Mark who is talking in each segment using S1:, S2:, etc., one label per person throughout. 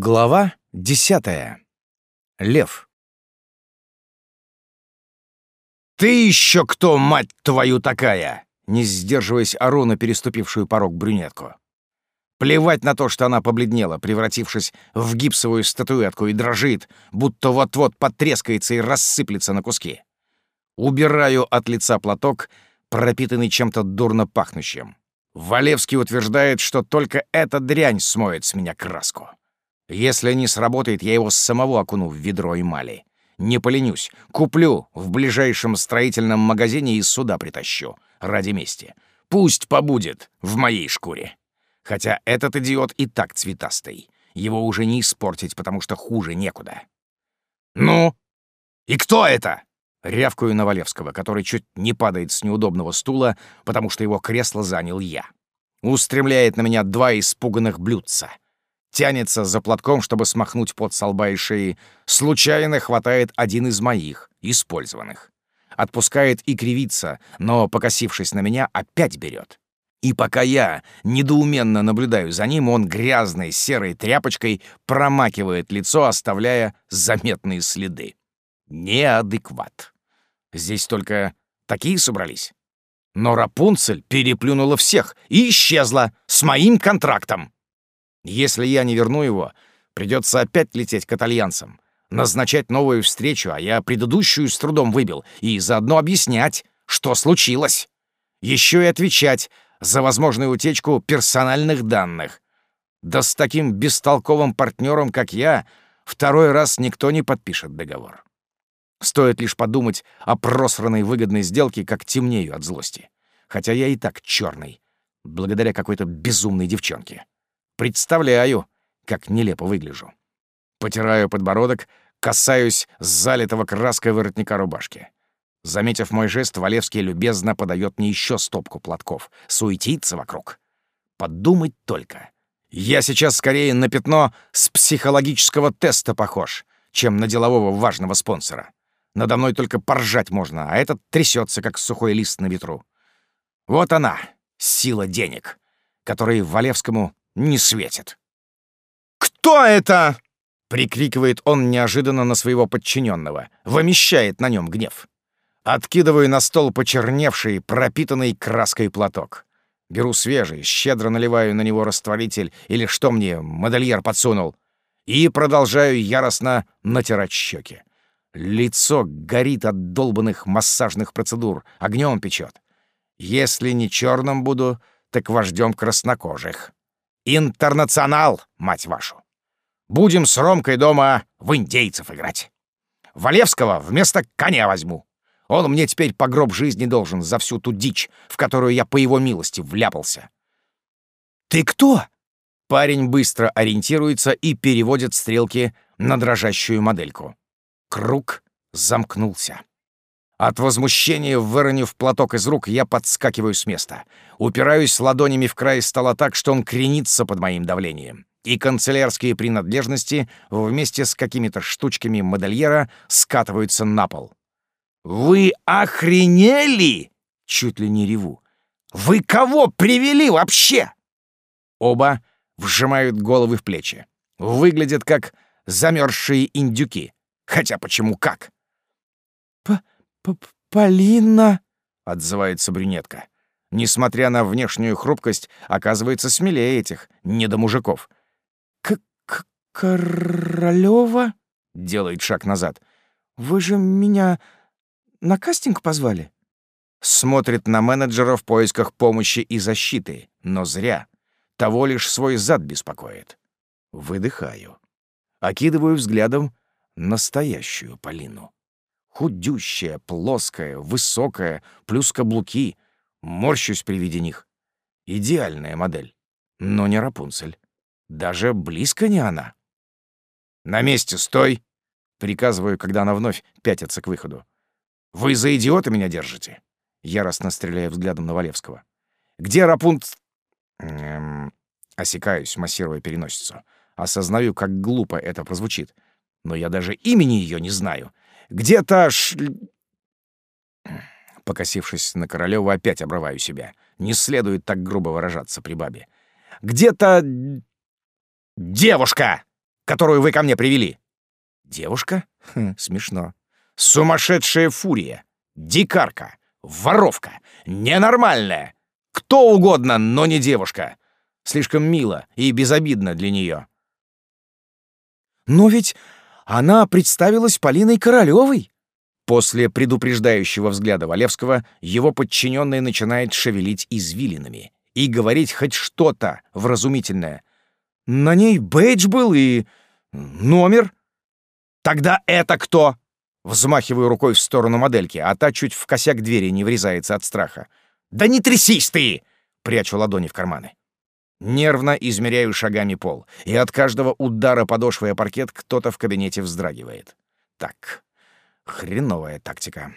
S1: Глава десятая. Лев. «Ты еще кто, мать твою, такая?» Не сдерживаясь, ору на переступившую порог брюнетку. Плевать на то, что она побледнела, превратившись в гипсовую статуэтку и дрожит, будто вот-вот потрескается и рассыплется на куски. Убираю от лица платок, пропитанный чем-то дурно пахнущим. Валевский утверждает, что только эта дрянь смоет с меня краску. Если не сработает, я его самого окуну в ведро эмали. Не поленюсь, куплю в ближайшем строительном магазине и сюда притащу. Ради мести. Пусть побудет в моей шкуре. Хотя этот идиот и так цветастый. Его уже не испортить, потому что хуже некуда. «Ну? И кто это?» Рявкаю на Валевского, который чуть не падает с неудобного стула, потому что его кресло занял я. Устремляет на меня два испуганных блюдца — Тянется за платком, чтобы смахнуть пот со лба и шеи. Случайно хватает один из моих, использованных. Отпускает и кривится, но, покосившись на меня, опять берет. И пока я недоуменно наблюдаю за ним, он грязной серой тряпочкой промакивает лицо, оставляя заметные следы. Неадекват. Здесь только такие собрались. Но Рапунцель переплюнула всех и исчезла с моим контрактом. Если я не верну его, придется опять лететь к итальянцам, назначать новую встречу, а я предыдущую с трудом выбил, и заодно объяснять, что случилось. Еще и отвечать за возможную утечку персональных данных. Да с таким бестолковым партнером, как я, второй раз никто не подпишет договор. Стоит лишь подумать о просранной выгодной сделке, как темнею от злости. Хотя я и так черный, благодаря какой-то безумной девчонке. Представляю, как нелепо выгляжу. Потираю подбородок, касаюсь залитого краской воротника рубашки. Заметив мой жест, Валевский любезно подает мне еще стопку платков. Суетится вокруг. Подумать только. Я сейчас скорее на пятно с психологического теста похож, чем на делового важного спонсора. Надо мной только поржать можно, а этот трясется, как сухой лист на ветру. Вот она, сила денег, которой Валевскому не светит. «Кто это?» — прикрикивает он неожиданно на своего подчиненного, вымещает на нем гнев. Откидываю на стол почерневший, пропитанный краской платок. Беру свежий, щедро наливаю на него растворитель или что мне модельер подсунул, и продолжаю яростно натирать щеки. Лицо горит от долбанных массажных процедур, огнем печет. Если не черным буду, так вождем краснокожих. Интернационал, мать вашу. Будем с Ромкой дома в индейцев играть. Валевского вместо коня возьму. Он мне теперь по гроб жизни должен за всю ту дичь, в которую я по его милости вляпался. «Ты кто?» Парень быстро ориентируется и переводит стрелки на дрожащую модельку. Круг замкнулся. От возмущения, выронив платок из рук, я подскакиваю с места. Упираюсь ладонями в край стола так, что он кренится под моим давлением. И канцелярские принадлежности вместе с какими-то штучками модельера скатываются на пол. «Вы охренели?» — чуть ли не реву. «Вы кого привели вообще?» Оба вжимают головы в плечи. Выглядят как замерзшие индюки. Хотя почему как?
S2: П «Полина!» — отзывается брюнетка.
S1: Несмотря на внешнюю хрупкость, оказывается смелее этих недомужиков.
S2: К -к «Королёва?»
S1: — делает шаг назад.
S2: «Вы же меня на кастинг позвали?»
S1: Смотрит на менеджера в поисках помощи и защиты, но зря. Того лишь свой зад беспокоит. Выдыхаю. Окидываю взглядом настоящую Полину. Худющая, плоская, высокая, плюс каблуки. Морщусь при виде них. Идеальная модель. Но не Рапунцель. Даже близко не она. «На месте стой!» — приказываю, когда она вновь пятится к выходу. «Вы за идиота меня держите?» Яростно стреляя взглядом на Валевского. «Где Рапунц...» эм... Осекаюсь, массируя переносицу. Осознаю, как глупо это прозвучит. Но я даже имени ее не знаю. Где-то ш... Покосившись на Королёва, опять обрываю себя. Не следует так грубо выражаться при бабе. «Где-то... девушка!» которую вы ко мне привели?» «Девушка? Хм, смешно. Сумасшедшая фурия, дикарка, воровка, ненормальная. Кто угодно, но не девушка. Слишком мило и безобидно для нее.
S2: «Но ведь она представилась Полиной Королевой!»
S1: После предупреждающего взгляда Валевского его подчиненный начинает шевелить извилинами и говорить хоть что-то вразумительное. «На ней бейдж был и номер». «Тогда это кто?» Взмахиваю рукой в сторону модельки, а та чуть в косяк двери не врезается от страха. «Да не трясись ты!» — прячу ладони в карманы. Нервно измеряю шагами пол, и от каждого удара подошвой о паркет кто-то в кабинете вздрагивает. Так, хреновая тактика.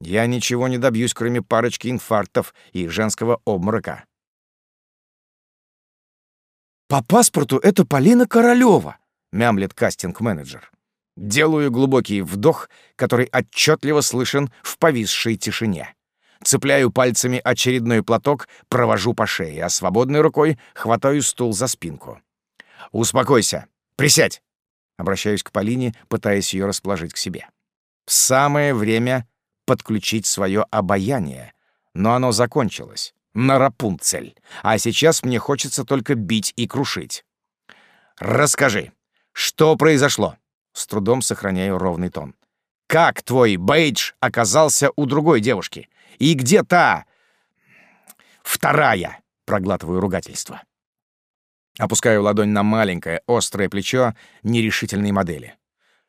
S1: Я ничего не добьюсь, кроме парочки инфарктов и женского обморока.
S2: «По паспорту это Полина Королёва», —
S1: мямлет кастинг-менеджер. Делаю глубокий вдох, который отчетливо слышен в повисшей тишине. Цепляю пальцами очередной платок, провожу по шее, а свободной рукой хватаю стул за спинку. «Успокойся! Присядь!» Обращаюсь к Полине, пытаясь ее расположить к себе. Самое время подключить свое обаяние, но оно закончилось. На Рапунцель. А сейчас мне хочется только бить и крушить. «Расскажи, что произошло?» С трудом сохраняю ровный тон. «Как твой бейдж оказался у другой девушки? И где та... вторая?» Проглатываю ругательство. Опускаю ладонь на маленькое, острое плечо нерешительной модели.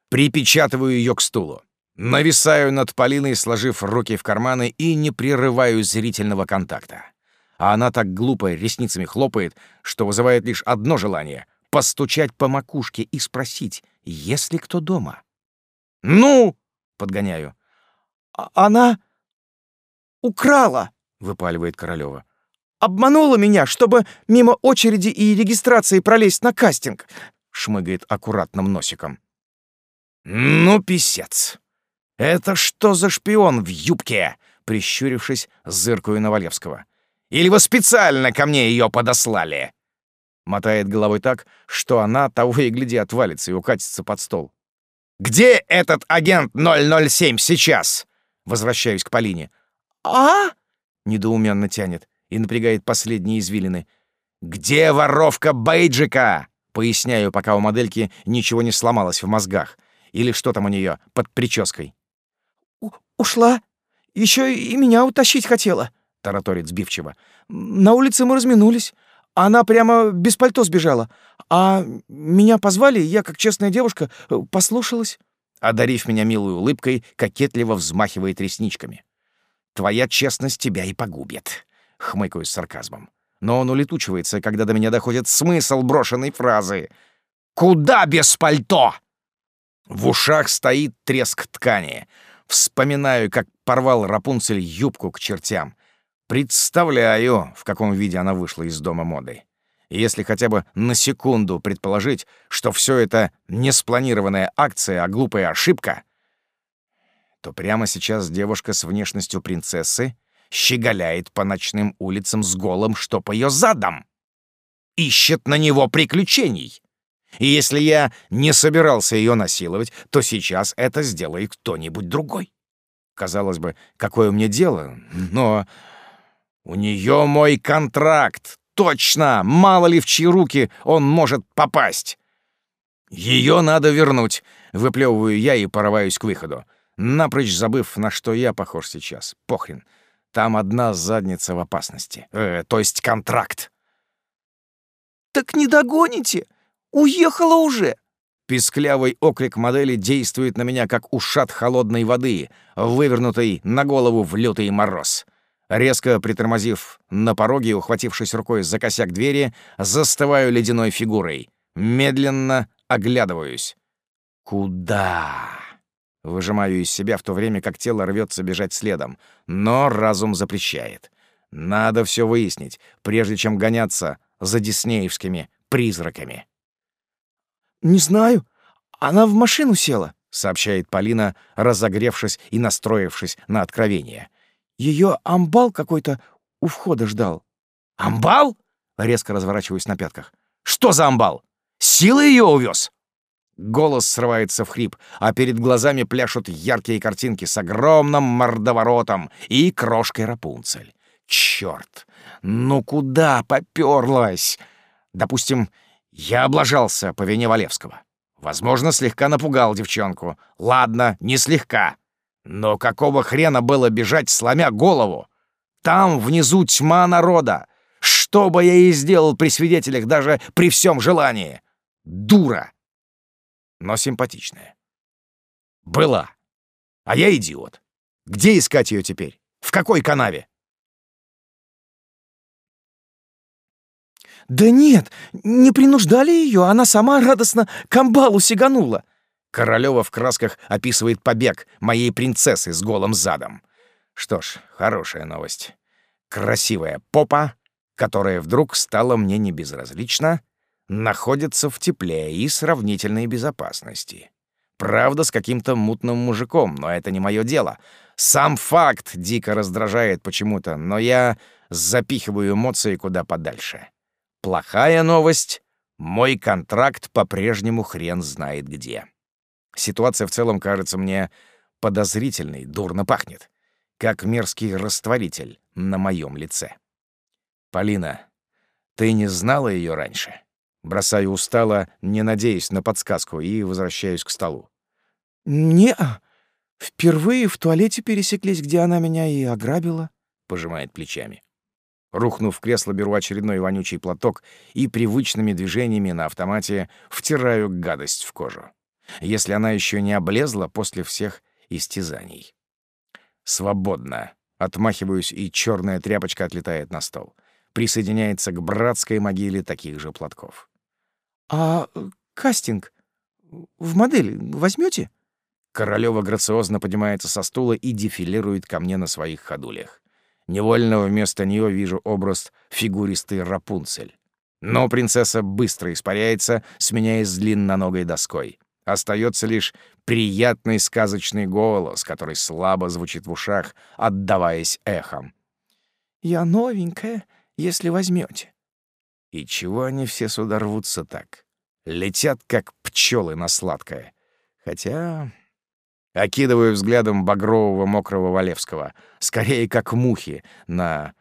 S1: Припечатываю ее к стулу. Нависаю над Полиной, сложив руки в карманы, и не прерываю зрительного контакта. А она так глупо ресницами хлопает, что вызывает лишь одно желание — постучать по макушке и спросить, есть ли кто дома. «Ну!» — подгоняю.
S2: «А «Она украла!» — выпаливает Королева. «Обманула меня, чтобы мимо очереди и регистрации пролезть на кастинг!» — шмыгает аккуратным носиком.
S1: «Ну, писец! Это что за шпион в юбке?» — прищурившись, зыркую на Валевского. «Или вы специально ко мне ее подослали?» Мотает головой так, что она того и гляди отвалится и укатится под стол. «Где этот агент 007 сейчас?» Возвращаюсь к Полине.
S2: «А?»
S1: — недоуменно тянет и напрягает последние извилины. «Где воровка Бейджика?» Поясняю, пока у модельки ничего не сломалось в мозгах. Или что там у нее под прической.
S2: «Ушла. Еще и меня утащить хотела», — тараторит сбивчиво. «На улице мы разминулись. Она прямо без пальто сбежала. А меня позвали, и я, как честная девушка, послушалась».
S1: Одарив меня милой улыбкой, кокетливо взмахивает ресничками. «Твоя честность тебя и погубит», — хмыкаю с сарказмом. Но он улетучивается, когда до меня доходит смысл брошенной фразы. «Куда без пальто?» В ушах стоит треск ткани. Вспоминаю, как порвал Рапунцель юбку к чертям. Представляю, в каком виде она вышла из дома моды. если хотя бы на секунду предположить, что все это не спланированная акция, а глупая ошибка, то прямо сейчас девушка с внешностью принцессы щеголяет по ночным улицам с голым, что по ее задам. Ищет на него приключений. И если я не собирался ее насиловать, то сейчас это сделает кто-нибудь другой. Казалось бы, какое мне дело, но у нее мой контракт. Точно! Мало ли в чьи руки он может попасть. Ее надо вернуть. Выплевываю я и порываюсь к выходу. Напрочь забыв, на что я похож сейчас. Похрен. Там одна задница в опасности. Э, то есть контракт.
S2: «Так не догоните! Уехала уже!»
S1: Писклявый оклик модели действует на меня, как ушат холодной воды, вывернутый на голову в лютый мороз. Резко притормозив на пороге ухватившись рукой за косяк двери, застываю ледяной фигурой. Медленно оглядываюсь. Куда? Выжимаю из себя в то время, как тело рвется бежать следом. Но разум запрещает. Надо все выяснить, прежде чем гоняться за диснеевскими призраками.
S2: «Не знаю. Она в машину села», —
S1: сообщает Полина, разогревшись и настроившись на откровение.
S2: Ее амбал какой-то у входа ждал.
S1: «Амбал?» — резко разворачиваюсь на пятках. «Что за амбал? Сила ее увез?» Голос срывается в хрип, а перед глазами пляшут яркие картинки с огромным мордоворотом и крошкой Рапунцель. Черт! Ну куда попёрлась? Допустим, я облажался по вине Валевского. Возможно, слегка напугал девчонку. Ладно, не слегка. Но какого хрена было бежать, сломя голову? Там внизу тьма народа. Что бы я и сделал при свидетелях, даже при всем желании? Дура! Но симпатичная. Была. А я идиот. Где искать ее теперь? В какой канаве?
S2: «Да нет, не принуждали ее, она сама радостно к амбалу сиганула».
S1: Королева в красках описывает побег моей принцессы с голым задом. Что ж, хорошая новость. Красивая попа, которая вдруг стала мне небезразлична, находится в тепле и сравнительной безопасности. Правда, с каким-то мутным мужиком, но это не мое дело. Сам факт дико раздражает почему-то, но я запихиваю эмоции куда подальше. Плохая новость — мой контракт по-прежнему хрен знает где. Ситуация в целом кажется мне подозрительной, дурно пахнет, как мерзкий растворитель на моем лице. «Полина, ты не знала ее раньше?» Бросаю устало, не надеясь на подсказку, и возвращаюсь к столу.
S2: не Впервые в туалете пересеклись, где она меня и ограбила», —
S1: пожимает плечами. Рухнув в кресло, беру очередной вонючий платок и привычными движениями на автомате втираю гадость в кожу. Если она еще не облезла после всех истязаний. Свободно. Отмахиваюсь, и черная тряпочка отлетает на стол. Присоединяется к братской могиле таких же платков.
S2: «А э, кастинг в модель возьмете?
S1: Королева грациозно поднимается со стула и дефилирует ко мне на своих ходулях. Невольно вместо нее вижу образ фигуристой Рапунцель. Но принцесса быстро испаряется, сменяясь длинноногой доской. Остается лишь приятный сказочный голос, который слабо звучит в ушах, отдаваясь эхом.
S2: «Я новенькая, если возьмете.
S1: И чего они все сюда рвутся так? Летят, как пчелы на сладкое. Хотя... Окидываю взглядом багрового мокрого Валевского. Скорее, как мухи на...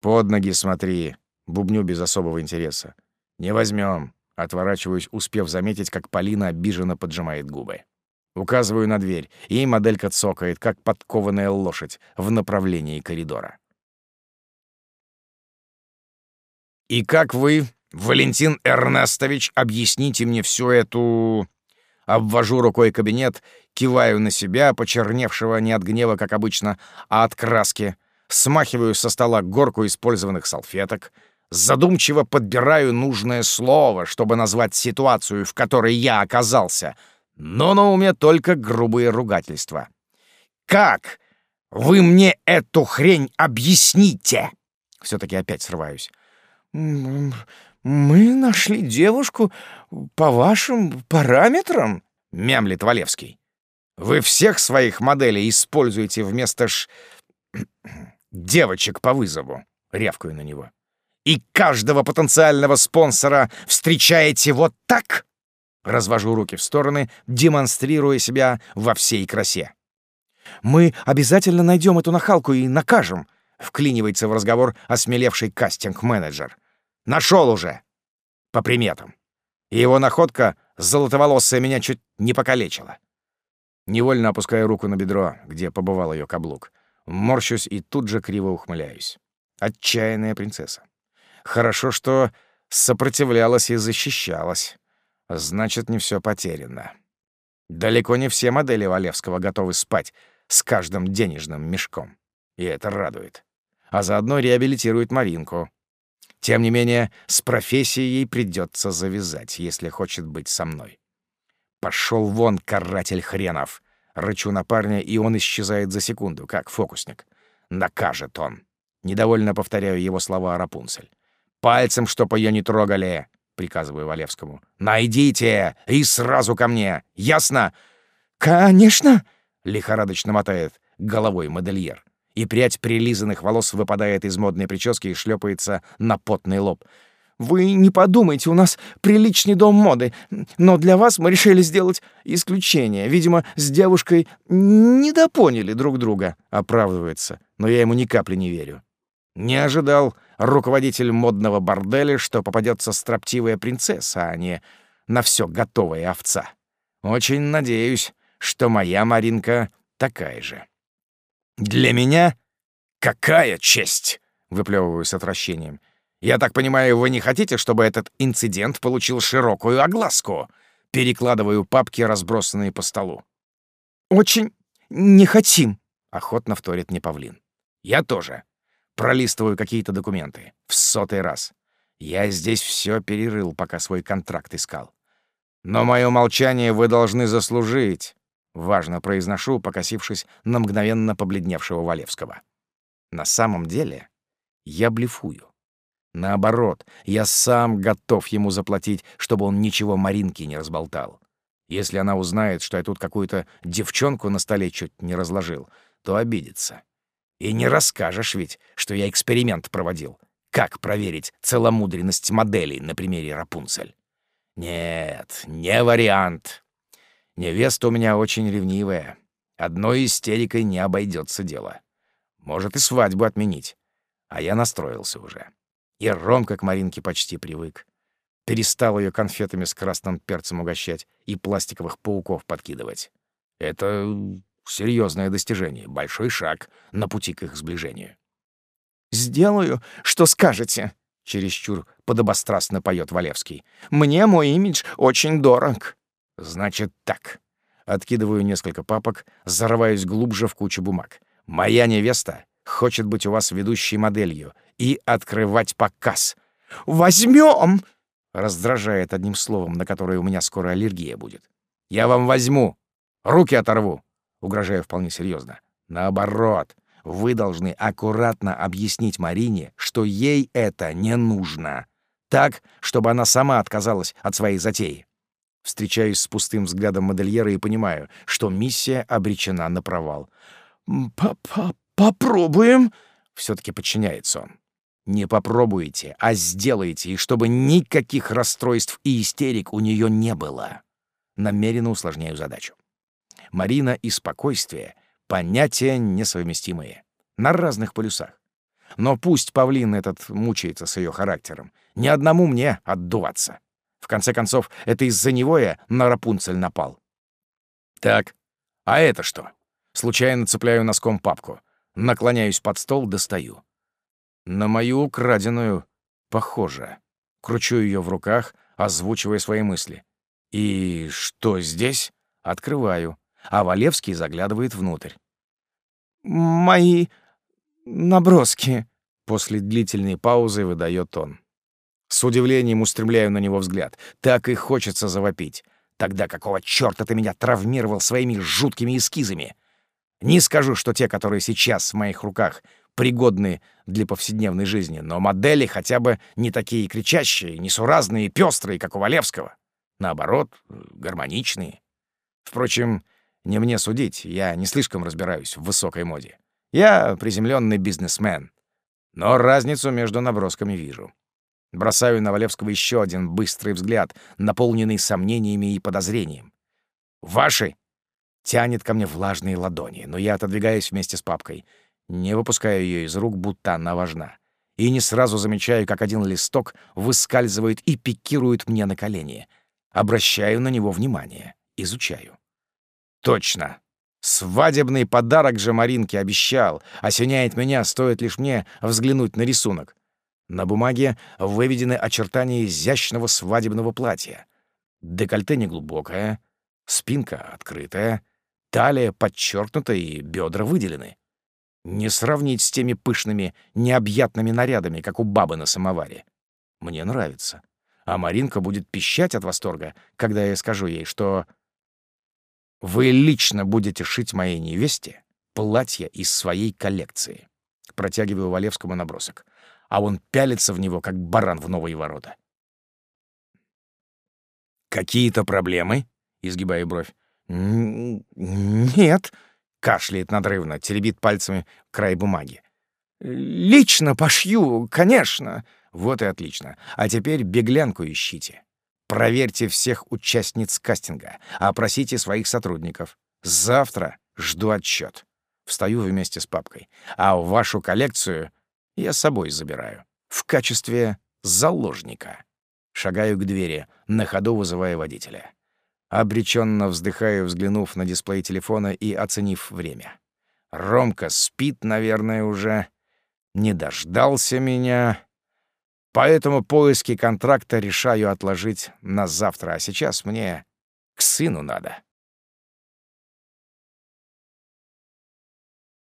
S1: Под ноги смотри. Бубню без особого интереса. Не возьмем. Отворачиваюсь, успев заметить, как Полина обиженно поджимает губы. Указываю на дверь, и моделька цокает, как подкованная лошадь, в направлении коридора. И как вы, Валентин Эрнестович, объясните мне всю эту... Обвожу рукой кабинет, киваю на себя, почерневшего не от гнева, как обычно, а от краски, смахиваю со стола горку использованных салфеток, задумчиво подбираю нужное слово, чтобы назвать ситуацию, в которой я оказался, но на уме только грубые ругательства. «Как? Вы мне эту хрень объясните?» Все-таки опять срываюсь.
S2: «Мы нашли девушку по вашим параметрам?»
S1: — мямлит Валевский. «Вы всех своих моделей используете вместо ш... девочек по вызову», — рявкаю на него. «И каждого потенциального спонсора встречаете вот так?» Развожу руки в стороны, демонстрируя себя во всей красе.
S2: «Мы обязательно найдем эту нахалку и накажем», — вклинивается в разговор осмелевший кастинг-менеджер. Нашел уже. По приметам. И его находка золотоволосая меня чуть не покалечила. Невольно опускаю руку на бедро, где побывал ее каблук. Морщусь и тут же криво ухмыляюсь. Отчаянная принцесса. Хорошо, что сопротивлялась и защищалась. Значит, не все потеряно. Далеко не все модели Валевского готовы спать с каждым денежным мешком. И это радует. А заодно реабилитирует Маринку. Тем не менее, с профессией ей придется завязать, если хочет быть со мной. Пошел вон, каратель хренов! Рычу на парня, и он исчезает за секунду, как фокусник. Накажет он. Недовольно повторяю его слова Рапунцель. «Пальцем, чтоб ее не трогали!» — приказываю Валевскому. «Найдите! И сразу ко мне! Ясно?» «Конечно!»
S1: — лихорадочно мотает головой модельер и прядь прилизанных волос выпадает из модной прически и шлепается на потный лоб.
S2: Вы не подумайте, у нас приличный дом моды, но для вас мы решили сделать исключение. Видимо, с девушкой недопоняли друг друга, оправдывается, но я ему ни капли не верю. Не ожидал руководитель модного борделя, что попадется строптивая принцесса, а не на все готовая овца. Очень надеюсь, что моя Маринка такая же. Для меня какая честь, выплевываю с отвращением. Я так понимаю, вы не хотите, чтобы этот инцидент получил широкую огласку? Перекладываю папки, разбросанные по столу. Очень не хотим, охотно вторит мне павлин. Я тоже. Пролистываю какие-то документы. В сотый раз. Я здесь все перерыл, пока свой контракт искал. Но мое молчание вы должны заслужить. Важно произношу, покосившись на мгновенно побледневшего Валевского. На самом деле я блефую. Наоборот, я сам готов ему заплатить, чтобы он ничего Маринке не разболтал. Если она узнает, что я тут какую-то девчонку на столе чуть не разложил, то обидится. И не расскажешь ведь, что я эксперимент проводил. Как проверить целомудренность моделей на примере Рапунцель? Нет, не вариант. Невеста у меня очень ревнивая. Одной истерикой не обойдется дело. Может и свадьбу отменить. А я настроился уже. И Ромка к Маринке почти привык. Перестал ее конфетами с красным перцем угощать и пластиковых пауков подкидывать. Это серьезное достижение, большой шаг на пути к их сближению. «Сделаю, что скажете», — чересчур подобострастно поет Валевский. «Мне мой имидж очень дорог». «Значит так». Откидываю несколько папок, зарываюсь глубже в кучу бумаг. «Моя невеста хочет быть у вас ведущей моделью и открывать показ». «Возьмем!»
S1: — раздражает одним словом, на которое у меня скоро аллергия будет. «Я вам возьму. Руки оторву угрожая вполне серьезно. Наоборот, вы должны аккуратно объяснить Марине, что ей это не нужно. Так, чтобы она сама отказалась от своей затеи. Встречаюсь с пустым взглядом модельера и понимаю, что миссия обречена на провал.
S2: П «Попробуем», — все-таки подчиняется он.
S1: «Не попробуете, а сделаете, и чтобы никаких расстройств и истерик у нее не было». Намеренно усложняю задачу. Марина и спокойствие — понятия несовместимые. На разных полюсах. Но пусть павлин этот мучается с ее характером. Ни одному мне отдуваться. В конце концов, это из-за него я на Рапунцель напал. Так, а это что? Случайно цепляю носком папку. Наклоняюсь под стол, достаю. На мою украденную похоже. Кручу ее в руках, озвучивая свои мысли. И что здесь? Открываю а Валевский заглядывает внутрь.
S2: «Мои наброски», —
S1: после длительной паузы выдает он. С удивлением устремляю на него взгляд. Так и хочется завопить. Тогда какого чёрта ты меня травмировал своими жуткими эскизами? Не скажу, что те, которые сейчас в моих руках, пригодны для повседневной жизни, но модели хотя бы не такие кричащие, несуразные и пёстрые, как у Валевского. Наоборот, гармоничные. Впрочем, не мне судить, я не слишком разбираюсь в высокой моде. Я приземленный бизнесмен. Но разницу между набросками вижу. Бросаю на Валевского еще один быстрый взгляд, наполненный сомнениями и подозрением. «Ваши!» Тянет ко мне влажные ладони, но я отодвигаюсь вместе с папкой. Не выпускаю ее из рук, будто она важна. И не сразу замечаю, как один листок выскальзывает и пикирует мне на колени. Обращаю на него внимание, изучаю. Точно. Свадебный подарок же Маринке обещал. Осеняет меня, стоит лишь мне взглянуть на рисунок. На бумаге выведены очертания изящного свадебного платья. Декольте неглубокое, спинка открытая, талия подчеркнута и бедра выделены. Не сравнить с теми пышными, необъятными нарядами, как у бабы на самоваре. Мне нравится. А Маринка будет пищать от восторга, когда я скажу ей, что вы лично будете шить моей невесте платье из своей коллекции. Протягиваю Валевскому набросок. А он пялится в него, как баран в новые ворота. «Какие-то проблемы?» — изгибаю бровь.
S2: «Нет», — кашляет надрывно, теребит пальцами край бумаги. «Лично пошью, конечно», —
S1: Вот и отлично. А теперь беглянку ищите. Проверьте всех участниц кастинга, опросите своих сотрудников. Завтра жду отчет. Встаю вместе с папкой. А вашу коллекцию я с собой забираю. В качестве заложника. Шагаю к двери, на ходу вызывая водителя. Обреченно вздыхаю, взглянув на дисплей телефона и оценив время. Ромка спит, наверное, уже. Не дождался меня. Поэтому поиски контракта решаю отложить на завтра, а сейчас мне к сыну надо.